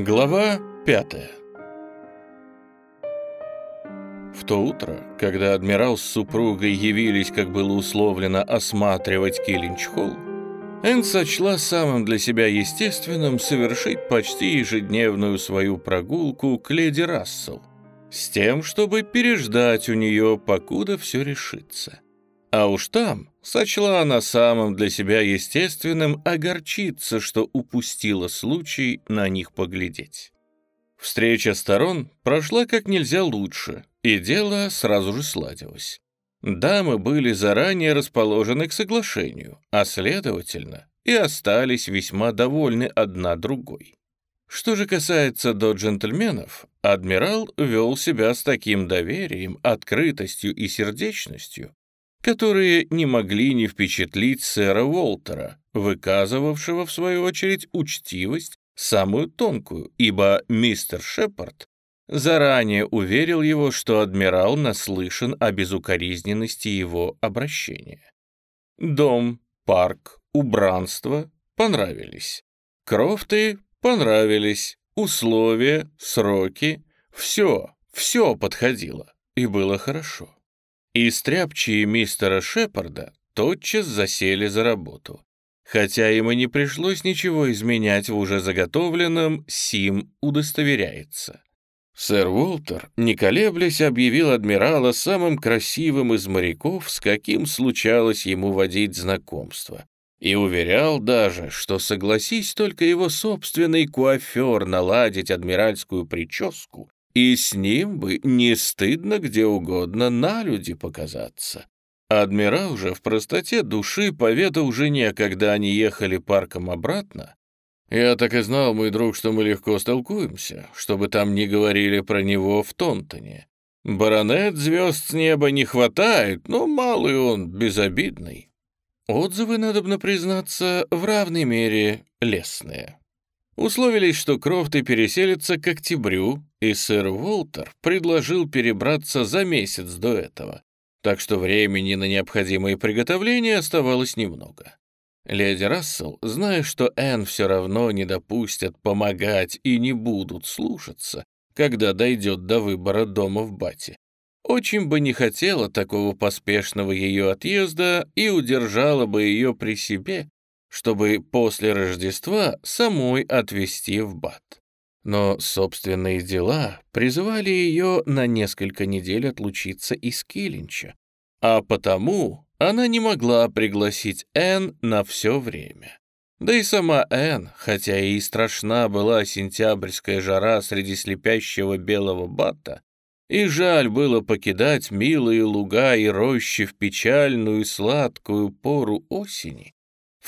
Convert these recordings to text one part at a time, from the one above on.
Глава пятая В то утро, когда адмирал с супругой явились, как было условлено, осматривать Киллинч-холл, Энн сочла самым для себя естественным совершить почти ежедневную свою прогулку к леди Рассел, с тем, чтобы переждать у нее, покуда все решится. А уж там сочла она самым для себя естественным огорчиться, что упустила случай на них поглядеть. Встреча сторон прошла как нельзя лучше, и дело сразу же сладилось. Дамы были заранее расположены к соглашению, а следовательно, и остались весьма довольны одна другой. Что же касается до джентльменов, адмирал вел себя с таким доверием, открытостью и сердечностью, которые не могли не впечатлить сэра Уолтера, выказывавшего, в свою очередь, учтивость, самую тонкую, ибо мистер Шепард заранее уверил его, что адмирал наслышан о безукоризненности его обращения. Дом, парк, убранство понравились. Крофты понравились. Условия, сроки — все, все подходило, и было хорошо. И стряпчие мистера Шепарда тотчас засели за работу. Хотя им и не пришлось ничего изменять в уже заготовленном, сим удостоверяется. Сэр Уолтер, не колеблясь, объявил адмирала самым красивым из моряков, с каким случалось ему водить знакомство, и уверял даже, что согласись только его собственный куафер наладить адмиральскую прическу, и с ним бы не стыдно где угодно на люди показаться. Адмирал же в простоте души поведал жене, когда они ехали парком обратно, «Я так и знал, мой друг, что мы легко столкуемся, чтобы там не говорили про него в Тонтоне. Баронет звезд с неба не хватает, но малый он, безобидный». Отзывы, надобно признаться, в равной мере лестные. Условились, что Крофты переселятся к октябрю, и сэр Уолтер предложил перебраться за месяц до этого, так что времени на необходимые приготовления оставалось немного. Леди Рассел, зная, что Энн все равно не допустят помогать и не будут слушаться, когда дойдет до выбора дома в Бате, очень бы не хотела такого поспешного ее отъезда и удержала бы ее при себе, чтобы после Рождества самой отвезти в Бат но собственные дела призывали ее на несколько недель отлучиться из Киллинча, а потому она не могла пригласить Энн на все время. Да и сама Энн, хотя и страшна была сентябрьская жара среди слепящего белого бата, и жаль было покидать милые луга и рощи в печальную и сладкую пору осени,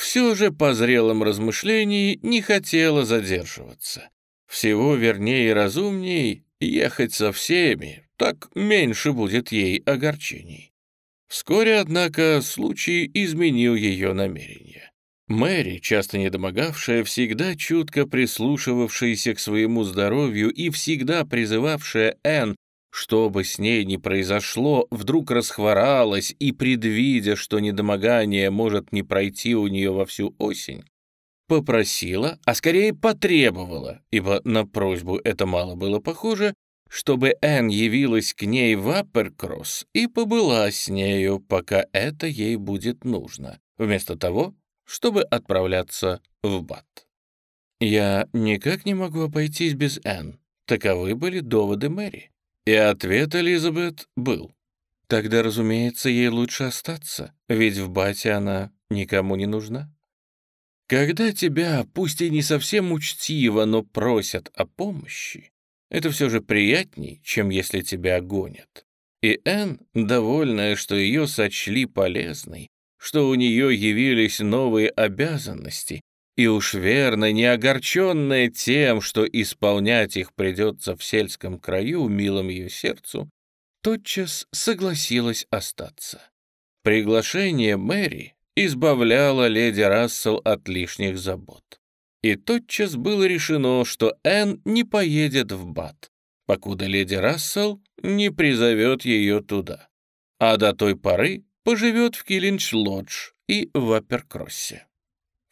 все же по зрелым размышлениям не хотела задерживаться. Всего вернее и разумней ехать со всеми, так меньше будет ей огорчений. Вскоре, однако, случай изменил ее намерение. Мэри, часто недомогавшая, всегда чутко прислушивавшаяся к своему здоровью и всегда призывавшая Энн, что бы с ней ни произошло, вдруг расхворалась и, предвидя, что недомогание может не пройти у нее во всю осень, попросила, а скорее потребовала, ибо на просьбу это мало было похоже, чтобы Энн явилась к ней в Апперкросс и побыла с нею, пока это ей будет нужно, вместо того, чтобы отправляться в Бат. «Я никак не могу обойтись без Энн», таковы были доводы Мэри. И ответ Элизабет был. Тогда, разумеется, ей лучше остаться, ведь в Бате она никому не нужна. Когда тебя, пусть и не совсем учтиво, но просят о помощи, это все же приятней, чем если тебя гонят. И Энн, довольная, что ее сочли полезной, что у нее явились новые обязанности, и уж верно, не огорченная тем, что исполнять их придется в сельском краю, милом ее сердцу, тотчас согласилась остаться. Приглашение Мэри избавляла леди Рассел от лишних забот. И тотчас было решено, что Энн не поедет в Бат, покуда леди Рассел не призовет ее туда, а до той поры поживет в Киллинч-Лодж и в Апперкроссе.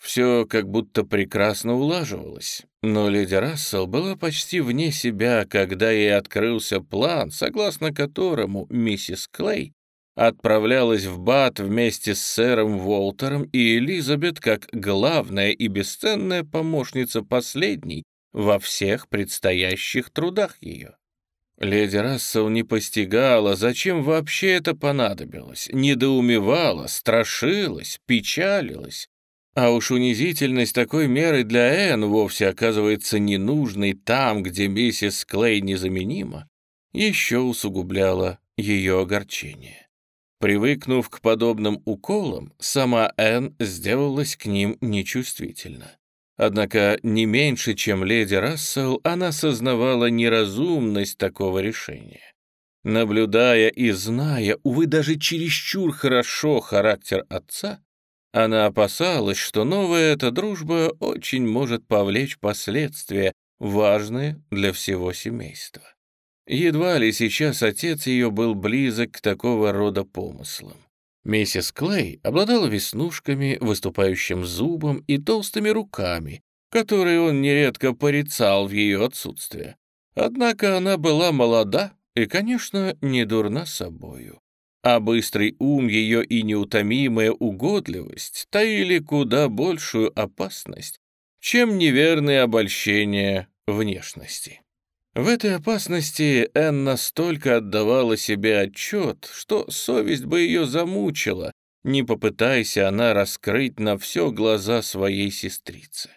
Все как будто прекрасно улаживалось, Но леди Рассел была почти вне себя, когда ей открылся план, согласно которому миссис Клей отправлялась в Бат вместе с сэром Волтером и Элизабет как главная и бесценная помощница последней во всех предстоящих трудах ее. Леди Рассел не постигала, зачем вообще это понадобилось, недоумевала, страшилась, печалилась. А уж унизительность такой меры для Энн вовсе оказывается ненужной там, где миссис Клей незаменима, еще усугубляла ее огорчение. Привыкнув к подобным уколам, сама Энн сделалась к ним нечувствительна. Однако не меньше, чем леди Рассел, она сознавала неразумность такого решения. Наблюдая и зная, увы, даже чересчур хорошо характер отца, она опасалась, что новая эта дружба очень может повлечь последствия, важные для всего семейства. Едва ли сейчас отец ее был близок к такого рода помыслам. Миссис Клей обладала веснушками, выступающим зубом и толстыми руками, которые он нередко порицал в ее отсутствие. Однако она была молода и, конечно, не дурна собою. А быстрый ум ее и неутомимая угодливость таили куда большую опасность, чем неверные обольщения внешности. В этой опасности Энн настолько отдавала себе отчет, что совесть бы ее замучила, не попытайся она раскрыть на все глаза своей сестрицы.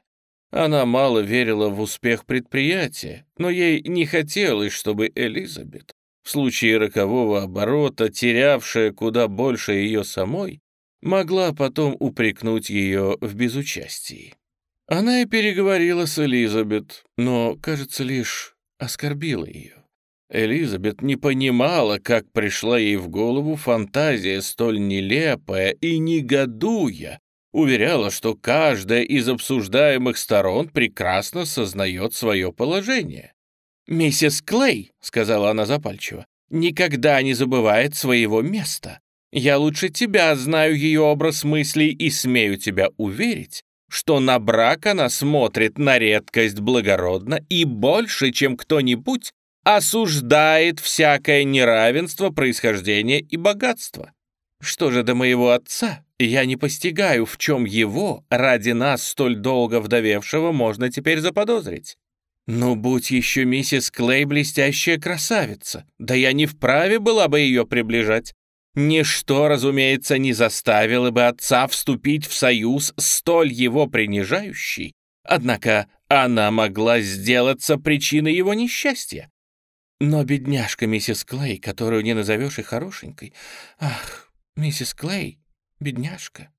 Она мало верила в успех предприятия, но ей не хотелось, чтобы Элизабет, в случае рокового оборота, терявшая куда больше ее самой, могла потом упрекнуть ее в безучастии. Она и переговорила с Элизабет, но, кажется, лишь оскорбила ее. Элизабет не понимала, как пришла ей в голову фантазия столь нелепая и, негодуя, уверяла, что каждая из обсуждаемых сторон прекрасно сознает свое положение. «Миссис Клей», — сказала она запальчиво, — «никогда не забывает своего места. Я лучше тебя знаю ее образ мыслей и смею тебя уверить, что на брак она смотрит на редкость благородно и больше, чем кто-нибудь, осуждает всякое неравенство происхождения и богатства. Что же до моего отца, я не постигаю, в чем его, ради нас столь долго вдовевшего, можно теперь заподозрить. Ну, будь еще миссис Клей блестящая красавица, да я не вправе была бы ее приближать. Ничто, разумеется, не заставило бы отца вступить в союз столь его принижающий, однако она могла сделаться причиной его несчастья. Но бедняжка миссис Клей, которую не назовешь и хорошенькой, ах, миссис Клей, бедняжка,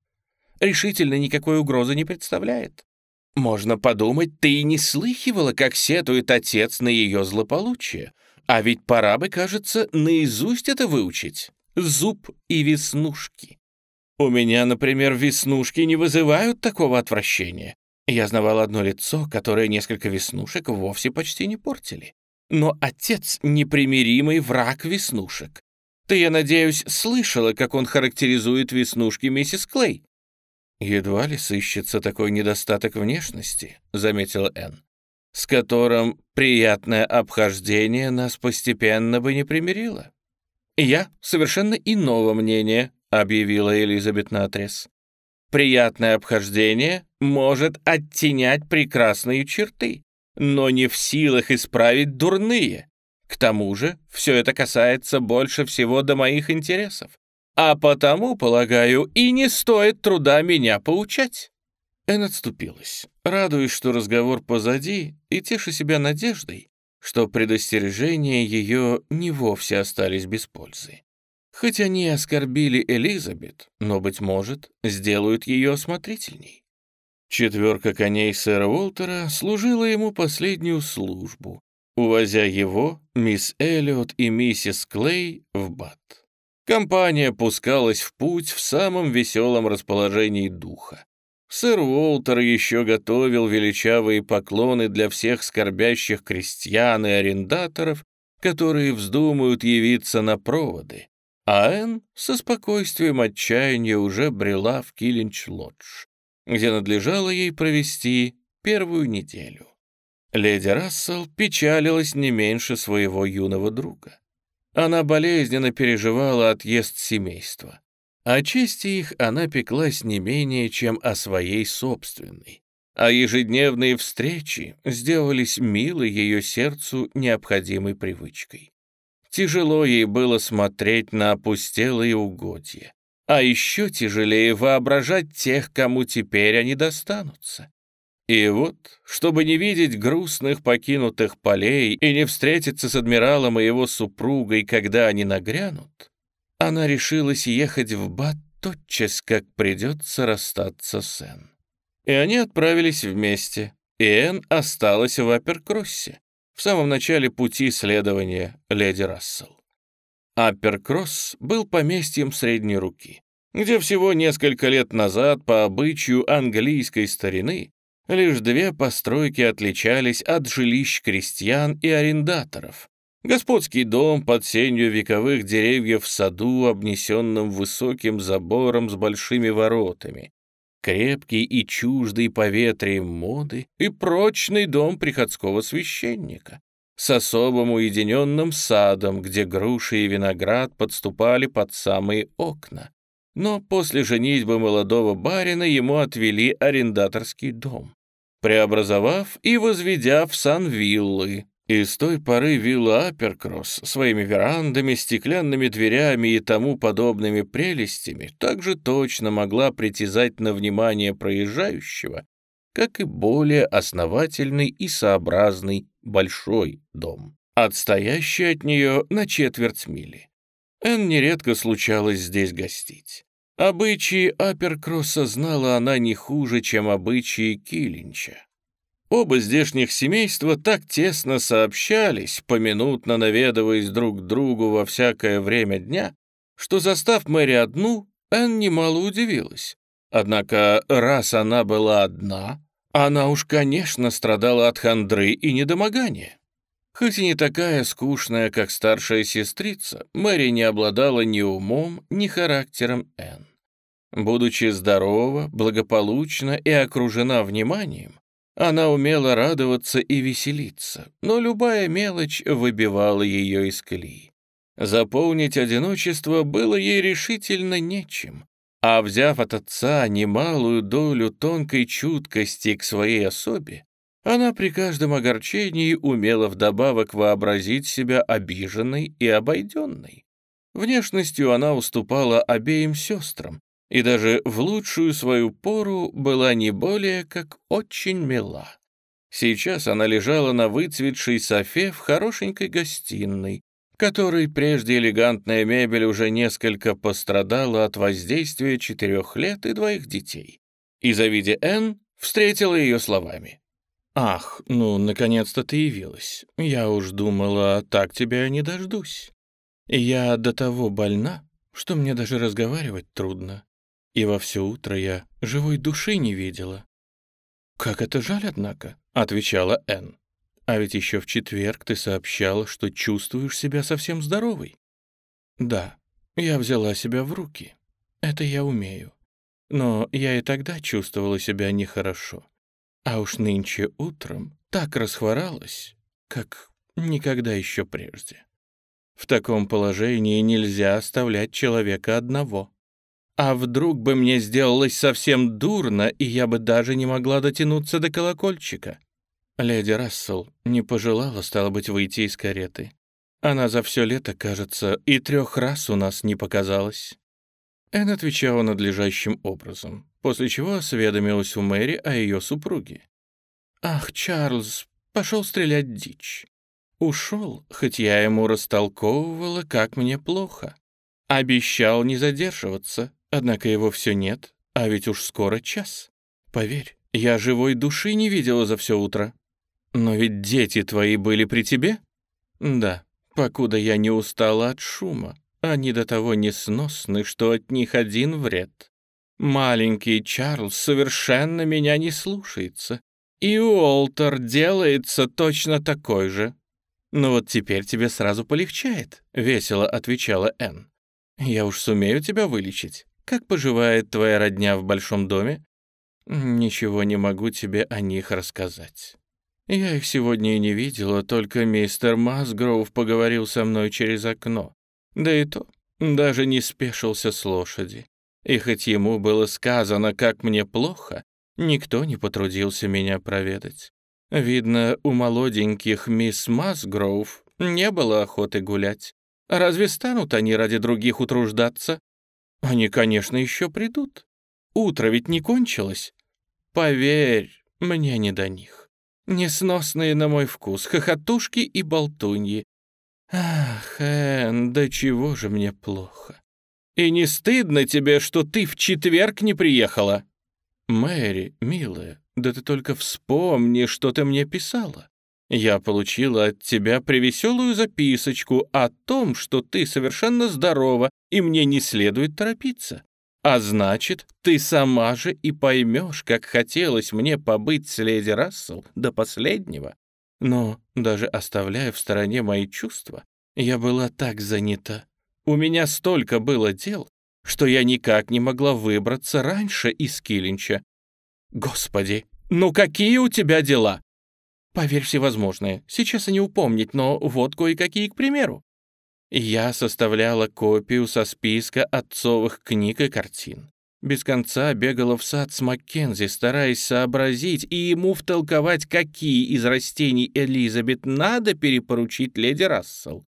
решительно никакой угрозы не представляет. Можно подумать, ты и не слыхивала, как сетует отец на ее злополучие, а ведь пора бы, кажется, наизусть это выучить зуб и веснушки. У меня, например, веснушки не вызывают такого отвращения. Я знавал одно лицо, которое несколько веснушек вовсе почти не портили. Но отец — непримиримый враг веснушек. Ты, я надеюсь, слышала, как он характеризует веснушки миссис Клей? «Едва ли сыщется такой недостаток внешности», — заметила Энн, «с которым приятное обхождение нас постепенно бы не примирило». «Я совершенно иного мнения», — объявила Элизабет наотрез. «Приятное обхождение может оттенять прекрасные черты, но не в силах исправить дурные. К тому же все это касается больше всего до моих интересов. А потому, полагаю, и не стоит труда меня поучать». Эн отступилась, радуясь, что разговор позади, и теша себя надеждой, что предостережения ее не вовсе остались без пользы. Хоть они оскорбили Элизабет, но, быть может, сделают ее осмотрительней. Четверка коней сэра Уолтера служила ему последнюю службу, увозя его, мисс Эллиот и миссис Клей в Бат. Компания пускалась в путь в самом веселом расположении духа. Сэр Уолтер еще готовил величавые поклоны для всех скорбящих крестьян и арендаторов, которые вздумают явиться на проводы, а Энн со спокойствием отчаяния уже брела в Киллинч-Лодж, где надлежало ей провести первую неделю. Леди Рассел печалилась не меньше своего юного друга. Она болезненно переживала отъезд семейства. О чести их она пеклась не менее, чем о своей собственной. А ежедневные встречи сделались милой ее сердцу необходимой привычкой. Тяжело ей было смотреть на опустелые угодья. А еще тяжелее воображать тех, кому теперь они достанутся. И вот, чтобы не видеть грустных покинутых полей и не встретиться с адмиралом и его супругой, когда они нагрянут, она решилась ехать в Бат тотчас, как придется расстаться с Энн. И они отправились вместе, и Энн осталась в Аперкроссе, в самом начале пути следования леди Рассел. Аперкросс был поместьем средней руки, где всего несколько лет назад по обычаю английской старины Лишь две постройки отличались от жилищ крестьян и арендаторов. Господский дом под сенью вековых деревьев в саду, обнесенном высоким забором с большими воротами. Крепкий и чуждый поветрием моды и прочный дом приходского священника с особым уединенным садом, где груши и виноград подступали под самые окна. Но после женитьбы молодого барина ему отвели арендаторский дом, преобразовав и возведя в сан виллы. И с той поры вилла Аперкросс своими верандами, стеклянными дверями и тому подобными прелестями также точно могла притязать на внимание проезжающего, как и более основательный и сообразный большой дом, отстоящий от нее на четверть мили. Энн нередко случалось здесь гостить. Обычаи Аперкросса знала она не хуже, чем обычаи Килинча. Оба здешних семейства так тесно сообщались, поминутно наведываясь друг к другу во всякое время дня, что, застав Мэри одну, Энн немало удивилась. Однако, раз она была одна, она уж, конечно, страдала от хандры и недомогания. Хоть и не такая скучная, как старшая сестрица, Мэри не обладала ни умом, ни характером Энн. Будучи здорова, благополучна и окружена вниманием, она умела радоваться и веселиться, но любая мелочь выбивала ее из колеи. Заполнить одиночество было ей решительно нечем, а взяв от отца немалую долю тонкой чуткости к своей особе, она при каждом огорчении умела вдобавок вообразить себя обиженной и обойденной. Внешностью она уступала обеим сестрам и даже в лучшую свою пору была не более как очень мила. Сейчас она лежала на выцветшей софе в хорошенькой гостиной, которой прежде элегантная мебель уже несколько пострадала от воздействия четырех лет и двоих детей. И, завидя Энн, встретила ее словами. «Ах, ну, наконец-то ты явилась. Я уж думала, так тебя не дождусь. Я до того больна, что мне даже разговаривать трудно. И во все утро я живой души не видела». «Как это жаль, однако», — отвечала Энн. «А ведь еще в четверг ты сообщала, что чувствуешь себя совсем здоровой». «Да, я взяла себя в руки. Это я умею. Но я и тогда чувствовала себя нехорошо. А уж нынче утром так расхворалась, как никогда еще прежде. В таком положении нельзя оставлять человека одного. А вдруг бы мне сделалось совсем дурно, и я бы даже не могла дотянуться до колокольчика? Леди Рассел не пожелала, стало быть, выйти из кареты. Она за все лето, кажется, и трех раз у нас не показалась. Энн отвечала надлежащим образом после чего осведомилась у Мэри о ее супруге. «Ах, Чарльз, пошел стрелять дичь. Ушел, хоть я ему растолковывала, как мне плохо. Обещал не задерживаться, однако его все нет, а ведь уж скоро час. Поверь, я живой души не видела за все утро. Но ведь дети твои были при тебе? Да, покуда я не устала от шума. Они до того несносны, что от них один вред. Маленький Чарльз совершенно меня не слушается. И Уолтер делается точно такой же. «Ну вот теперь тебе сразу полегчает», — весело отвечала Энн. «Я уж сумею тебя вылечить. Как поживает твоя родня в большом доме?» «Ничего не могу тебе о них рассказать. Я их сегодня и не видела, только мистер Масгроув поговорил со мной через окно. Да и то, даже не спешился с лошади. И хоть ему было сказано, как мне плохо, никто не потрудился меня проведать. Видно, у молоденьких мисс Масгроув не было охоты гулять. Разве станут они ради других утруждаться? Они, конечно, еще придут. Утро ведь не кончилось. Поверь, мне не до них. Несносные на мой вкус, хохотушки и болтуньи. Ах, Эн, да чего же мне плохо. И не стыдно тебе, что ты в четверг не приехала? Мэри, милая, да ты только вспомни, что ты мне писала. Я получила от тебя привеселую записочку о том, что ты совершенно здорова, и мне не следует торопиться. А значит, ты сама же и поймешь, как хотелось мне побыть с леди Рассел до последнего. Но даже оставляя в стороне мои чувства, я была так занята. У меня столько было дел, что я никак не могла выбраться раньше из Килинча. Господи, ну какие у тебя дела? Поверь, всевозможные. Сейчас и не упомнить, но вот кое-какие к примеру. Я составляла копию со списка отцовых книг и картин. Без конца бегала в сад с Маккензи, стараясь сообразить и ему втолковать, какие из растений Элизабет надо перепоручить леди Рассел.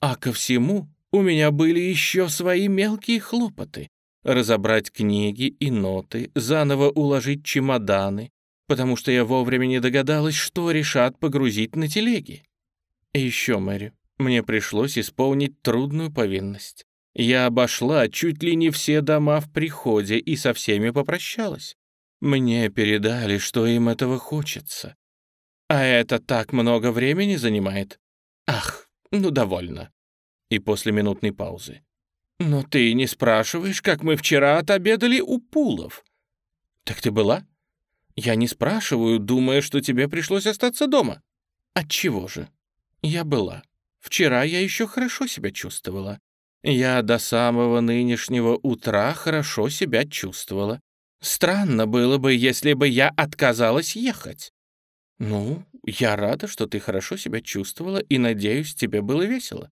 А ко всему у меня были еще свои мелкие хлопоты. Разобрать книги и ноты, заново уложить чемоданы, потому что я вовремя не догадалась, что решат погрузить на телеги. И еще, Мэри, мне пришлось исполнить трудную повинность. Я обошла чуть ли не все дома в приходе и со всеми попрощалась. Мне передали, что им этого хочется. А это так много времени занимает. Ах, ну довольно. И после минутной паузы. Но ты не спрашиваешь, как мы вчера отобедали у Пулов. Так ты была? Я не спрашиваю, думая, что тебе пришлось остаться дома. Отчего же? Я была. Вчера я еще хорошо себя чувствовала. Я до самого нынешнего утра хорошо себя чувствовала. Странно было бы, если бы я отказалась ехать. Ну, я рада, что ты хорошо себя чувствовала, и, надеюсь, тебе было весело.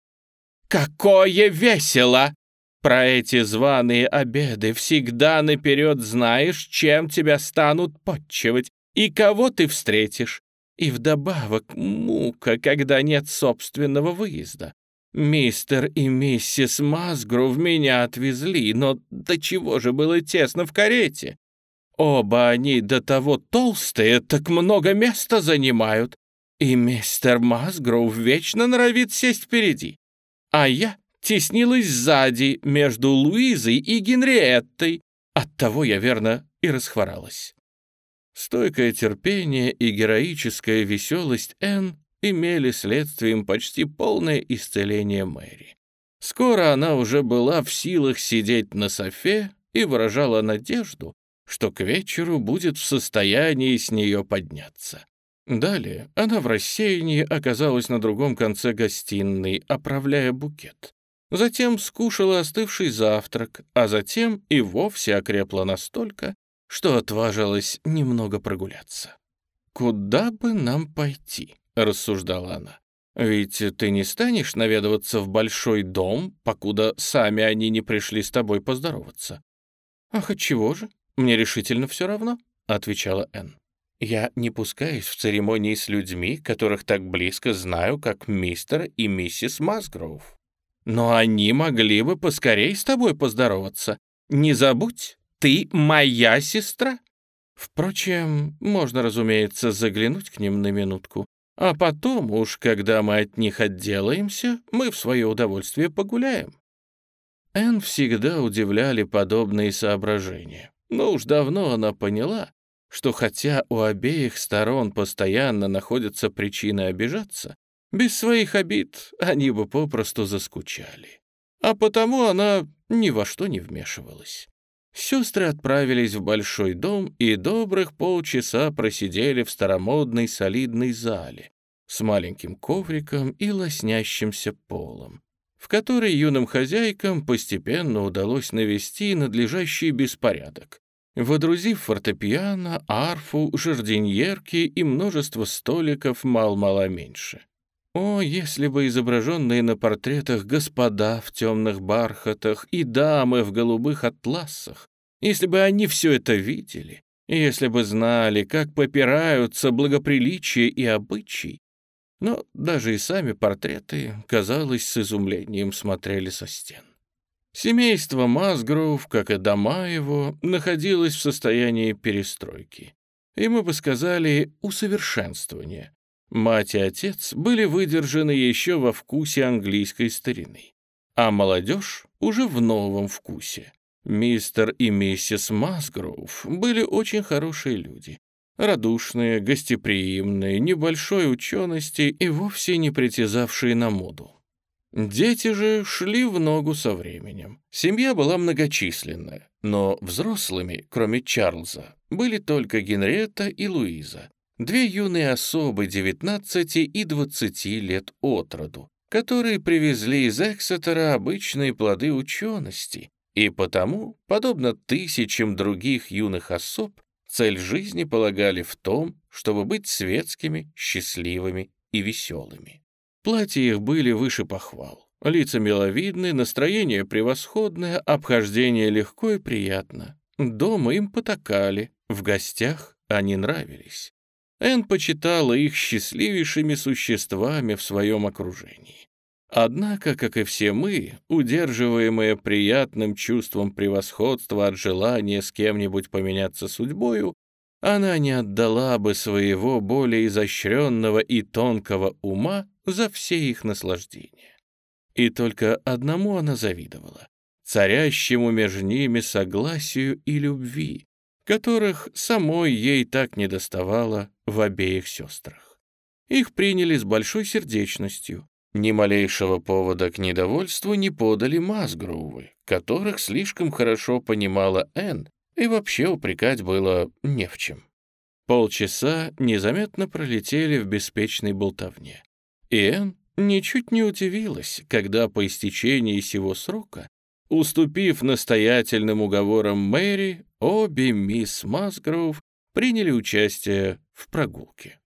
Какое весело! Про эти званые обеды всегда наперед знаешь, чем тебя станут подчивать и кого ты встретишь. И вдобавок мука, когда нет собственного выезда. Мистер и миссис Масгров меня отвезли, но до чего же было тесно в карете? Оба они до того толстые, так много места занимают. И мистер Масгров вечно норовит сесть впереди. А я теснилась сзади между Луизой и Генриеттой. Оттого я, верно, и расхворалась. Стойкое терпение и героическая веселость Энн имели следствием почти полное исцеление Мэри. Скоро она уже была в силах сидеть на софе и выражала надежду, что к вечеру будет в состоянии с нее подняться. Далее она в рассеянии оказалась на другом конце гостиной, оправляя букет. Затем скушала остывший завтрак, а затем и вовсе окрепла настолько, что отважилась немного прогуляться. «Куда бы нам пойти?» — рассуждала она. «Ведь ты не станешь наведываться в большой дом, покуда сами они не пришли с тобой поздороваться». «Ах, отчего же? Мне решительно все равно», — отвечала Энн. «Я не пускаюсь в церемонии с людьми, которых так близко знаю, как мистер и миссис Масгроув. Но они могли бы поскорей с тобой поздороваться. Не забудь, ты моя сестра. Впрочем, можно, разумеется, заглянуть к ним на минутку. А потом уж, когда мы от них отделаемся, мы в свое удовольствие погуляем. Энн всегда удивляли подобные соображения. Но уж давно она поняла, что хотя у обеих сторон постоянно находятся причины обижаться, без своих обид они бы попросту заскучали. А потому она ни во что не вмешивалась. Сестры отправились в большой дом и добрых полчаса просидели в старомодной солидной зале с маленьким ковриком и лоснящимся полом, в которой юным хозяйкам постепенно удалось навести надлежащий беспорядок, водрузив фортепиано, арфу, жардиньерки и множество столиков мал-мало меньше. О, если бы изображенные на портретах господа в темных бархатах и дамы в голубых атласах, если бы они все это видели, если бы знали, как попираются благоприличие и обычаи, но даже и сами портреты, казалось, с изумлением смотрели со стен. Семейство Масгроув, как и дома его, находилось в состоянии перестройки. И мы бы сказали, усовершенствования. Мать и отец были выдержаны еще во вкусе английской старины, а молодежь уже в новом вкусе. Мистер и миссис Масгроув были очень хорошие люди. Радушные, гостеприимные, небольшой учености и вовсе не притязавшие на моду. Дети же шли в ногу со временем. Семья была многочисленная, но взрослыми, кроме Чарльза, были только Генриетта и Луиза, две юные особы 19 и 20 лет от роду, которые привезли из Эксетера обычные плоды учености и потому, подобно тысячам других юных особ, цель жизни полагали в том, чтобы быть светскими, счастливыми и веселыми. Платья их были выше похвал. Лица миловидны, настроение превосходное, обхождение легко и приятно. Дома им потакали, в гостях они нравились. Эн почитала их счастливейшими существами в своем окружении. Однако, как и все мы, удерживаемые приятным чувством превосходства от желания с кем-нибудь поменяться судьбою, она не отдала бы своего более изощренного и тонкого ума за все их наслаждения. И только одному она завидовала — царящему между ними согласию и любви, которых самой ей так недоставало в обеих сестрах. Их приняли с большой сердечностью, ни малейшего повода к недовольству не подали Масгроувы, которых слишком хорошо понимала Энн, и вообще упрекать было не в чем. Полчаса незаметно пролетели в беспечной болтовне. И Энн ничуть не удивилась, когда по истечении сего срока, уступив настоятельным уговорам Мэри, обе мисс Масгроув приняли участие в прогулке.